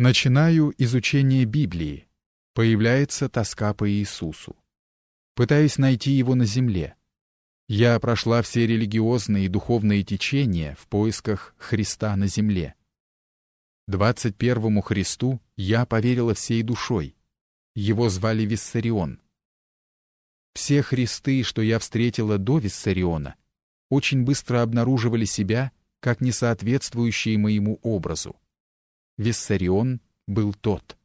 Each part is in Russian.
Начинаю изучение Библии. Появляется тоска по Иисусу. Пытаюсь найти его на земле. Я прошла все религиозные и духовные течения в поисках Христа на земле. 21-му Христу я поверила всей душой. Его звали Виссарион. Все Христы, что я встретила до Виссариона, очень быстро обнаруживали себя как несоответствующие моему образу. Виссарион был тот.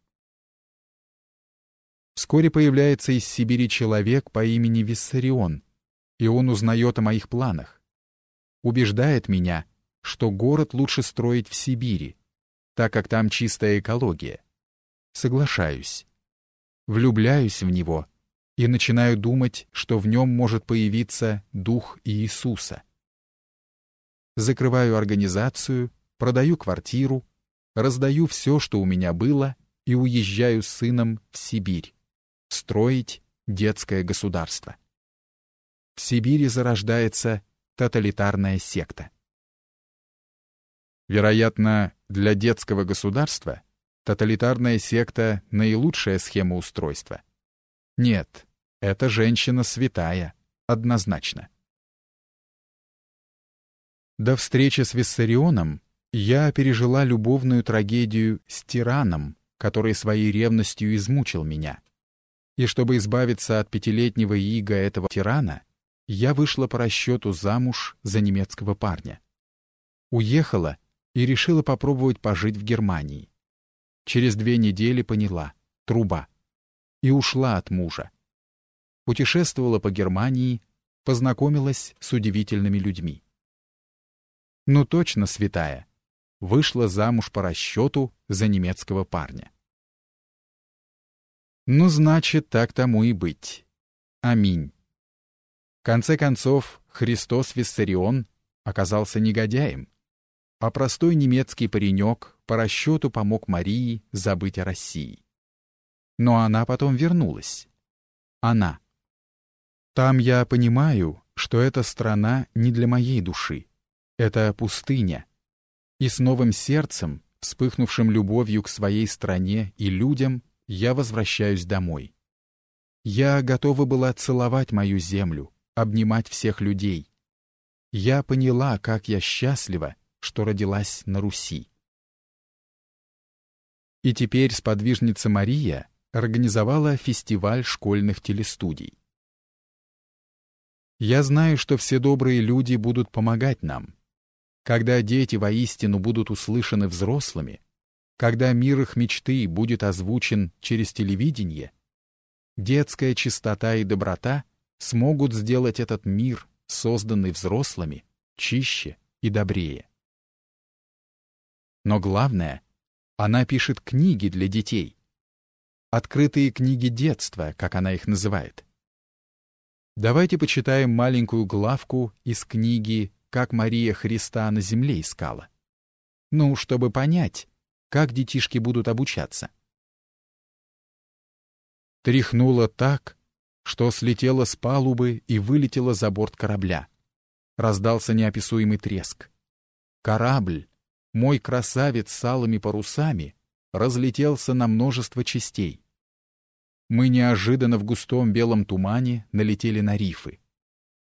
Вскоре появляется из Сибири человек по имени Виссарион, и он узнает о моих планах. Убеждает меня, что город лучше строить в Сибири, так как там чистая экология. Соглашаюсь. Влюбляюсь в него и начинаю думать, что в нем может появиться дух Иисуса. Закрываю организацию, продаю квартиру, раздаю все, что у меня было, и уезжаю с сыном в Сибирь строить детское государство. В Сибири зарождается тоталитарная секта. Вероятно, для детского государства тоталитарная секта — наилучшая схема устройства. Нет, эта женщина святая, однозначно. До встречи с Виссарионом я пережила любовную трагедию с тираном, который своей ревностью измучил меня. И чтобы избавиться от пятилетнего ига этого тирана, я вышла по расчету замуж за немецкого парня. Уехала и решила попробовать пожить в Германии. Через две недели поняла — труба. И ушла от мужа. Путешествовала по Германии, познакомилась с удивительными людьми. Ну точно святая. Вышла замуж по расчету за немецкого парня. Ну, значит, так тому и быть. Аминь. В конце концов, Христос Виссарион оказался негодяем, а простой немецкий паренек по расчету помог Марии забыть о России. Но она потом вернулась. Она. Там я понимаю, что эта страна не для моей души. Это пустыня. И с новым сердцем, вспыхнувшим любовью к своей стране и людям, я возвращаюсь домой. Я готова была целовать мою землю, обнимать всех людей. Я поняла, как я счастлива, что родилась на Руси. И теперь сподвижница Мария организовала фестиваль школьных телестудий. Я знаю, что все добрые люди будут помогать нам. Когда дети воистину будут услышаны взрослыми, когда мир их мечты будет озвучен через телевидение, детская чистота и доброта смогут сделать этот мир, созданный взрослыми, чище и добрее. Но главное, она пишет книги для детей. Открытые книги детства, как она их называет. Давайте почитаем маленькую главку из книги «Как Мария Христа на земле искала». Ну, чтобы понять, как детишки будут обучаться. Тряхнуло так, что слетело с палубы и вылетело за борт корабля. Раздался неописуемый треск. Корабль, мой красавец с алыми парусами, разлетелся на множество частей. Мы неожиданно в густом белом тумане налетели на рифы.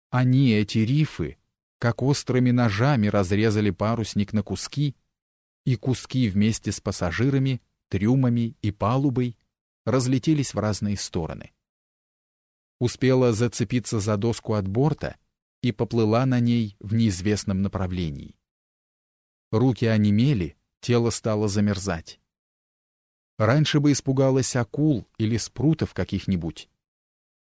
Они, эти рифы, как острыми ножами разрезали парусник на куски и куски вместе с пассажирами, трюмами и палубой разлетелись в разные стороны. Успела зацепиться за доску от борта и поплыла на ней в неизвестном направлении. Руки онемели, тело стало замерзать. Раньше бы испугалась акул или спрутов каких-нибудь.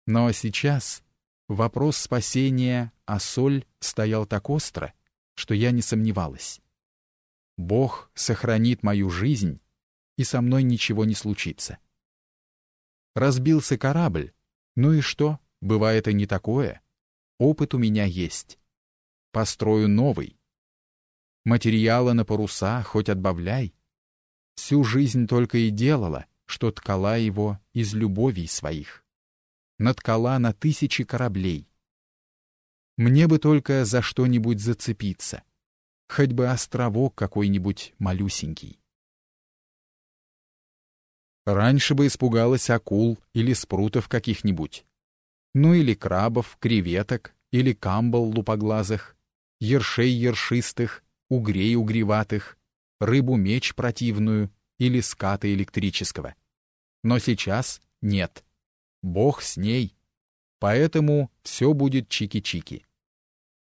Но сейчас вопрос спасения а соль стоял так остро, что я не сомневалась. Бог сохранит мою жизнь, и со мной ничего не случится. Разбился корабль. Ну и что? Бывает и не такое. Опыт у меня есть. Построю новый. Материала на паруса хоть отбавляй. Всю жизнь только и делала, что ткала его из любовей своих. Наткала на тысячи кораблей. Мне бы только за что-нибудь зацепиться хоть бы островок какой-нибудь малюсенький. Раньше бы испугалась акул или спрутов каких-нибудь. Ну или крабов, креветок, или камбал лупоглазых, ершей ершистых, угрей угреватых, рыбу-меч противную или ската электрического. Но сейчас нет. Бог с ней. Поэтому все будет чики-чики.